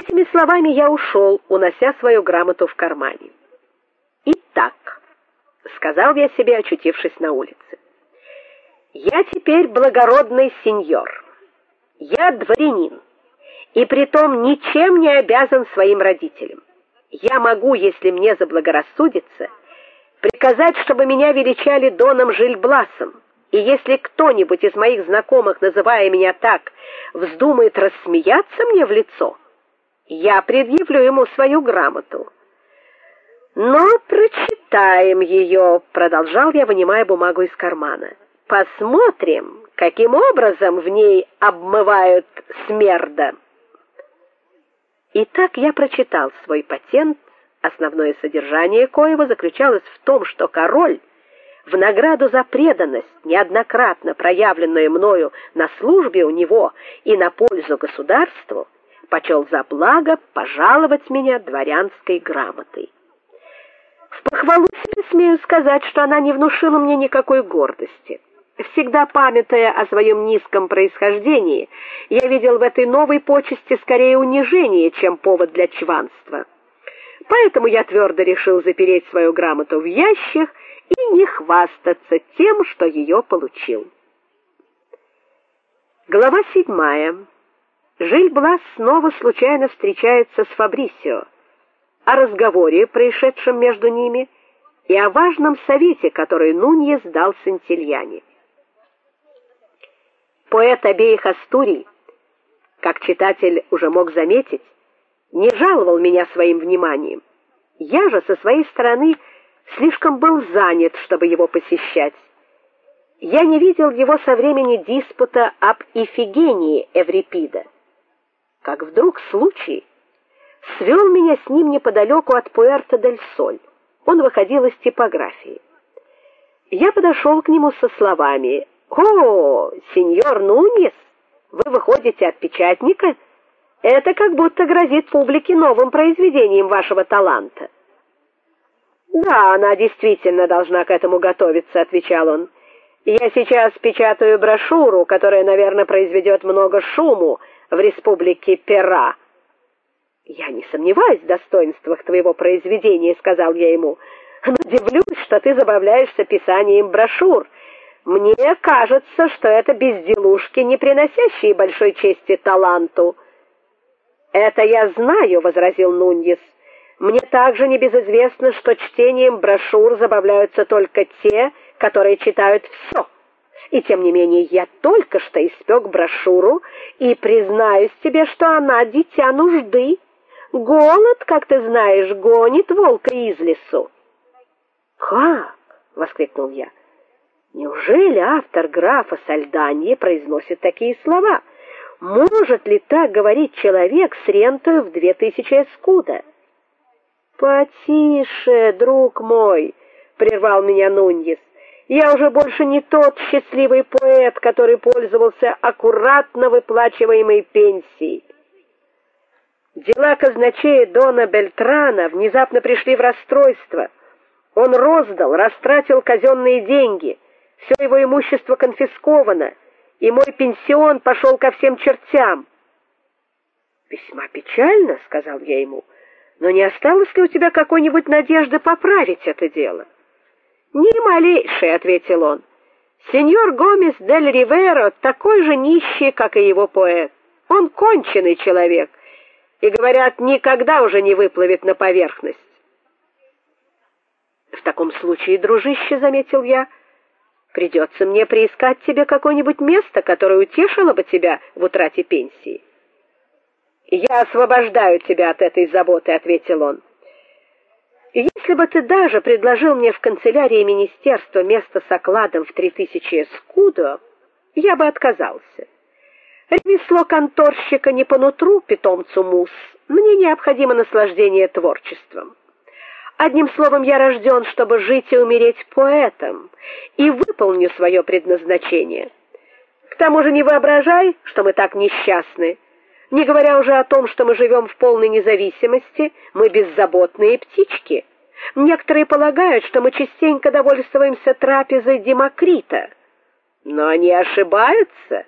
этими словами я ушел, унося свою грамоту в кармане. Итак, сказал я себе, очутившись на улице. Я теперь благородный сеньор. Я дворянин, и притом ничем не обязан своим родителям. Я могу, если мне заблагорассудится, приказать, чтобы меня величали доном Жильбласом. И если кто-нибудь из моих знакомых, называя меня так, вздумает рассмеяться мне в лицо, я предъявлю ему свою грамоту. Но прочитаем ее, продолжал я, вынимая бумагу из кармана. Посмотрим, каким образом в ней обмывают смерда. Итак, я прочитал свой патент, основное содержание коего заключалось в том, что король в награду за преданность, неоднократно проявленную мною на службе у него и на пользу государству, почел за благо пожаловать меня дворянской грамотой. В похвалу себе смею сказать, что она не внушила мне никакой гордости. Всегда памятая о своем низком происхождении, я видел в этой новой почести скорее унижение, чем повод для чванства. Поэтому я твердо решил запереть свою грамоту в ящик и не хвастаться тем, что ее получил. Глава седьмая. Жиль-Блас снова случайно встречается с Фабрисио. О разговоре, происшедшем между ними, и о важном совете, который Нуньес дал Сантильяне. Поэт обеих Астурий, как читатель уже мог заметить, не жаловал меня своим вниманием. Я же со своей стороны слишком был занят, чтобы его посещать. Я не видел его со времени диспута об Ифигении Эврипида. Как вдруг случай свел меня с ним неподалеку от Пуэрто-дель-Соль. Он выходил из типографии. Я подошел к нему со словами: "О, сеньор Нуньес, вы выходите от печатника? Это как будто грозит публике новым произведением вашего таланта". "Да, она действительно должна к этому готовиться", отвечал он. "Я сейчас печатаю брошюру, которая, наверное, произведет много шуму в республике Пера". "Я не сомневаюсь в достоинствах твоего произведения", сказал я ему. "Но удивлюсь, что ты забавляешься писанием брошюр". Мне кажется, что это безделушки, не приносящие большой чести таланту. Это я знаю, возразил Нуньес. Мне также небезызвестно, что чтением брошюр забавляются только те, которые читают все. И тем не менее, я только что испек брошюру и признаюсь тебе, что она дитя нужды. Голод, как ты знаешь, гонит волка из лесу. "Как?" воскликнул я. Неужели автор графа Сальданье произносит такие слова? Может ли так говорить человек с рентой в две тысячи эскуда? Потише, друг мой, прервал меня Нуньес. Я уже больше не тот счастливый поэт, который пользовался аккуратно выплачиваемой пенсией. Дела казначея Дона Бельтрана внезапно пришли в расстройство. Он роздал, растратил казенные деньги все его имущество конфисковано, и мой пенсион пошел ко всем чертям. Весьма печально, сказал я ему. Но не осталось ли у тебя какой-нибудь надежды поправить это дело? Ни малейшей, ответил он. Сеньор Гомес дель Риверо такой же нищий, как и его поэт. Он конченый человек, и говорят, никогда уже не выплывет на поверхность. В таком случае, дружище, заметил я, Придется мне приискать тебе какое-нибудь место, которое утешило бы тебя в утрате пенсии. Я освобождаю тебя от этой заботы, ответил он. Если бы ты даже предложил мне в канцелярии министерства место с окладом в три тысячи эскудо, я бы отказался. Ремесло конторщика не по нутру питомцу мус. Мне необходимо наслаждение творчеством. Одним словом, я рожден, чтобы жить и умереть поэтом, и выполню свое предназначение. К тому же не воображай, что мы так несчастны. Не говоря уже о том, что мы живем в полной независимости, мы беззаботные птички. Некоторые полагают, что мы частенько довольствуемся трапезой Демокрита. Но они ошибаются.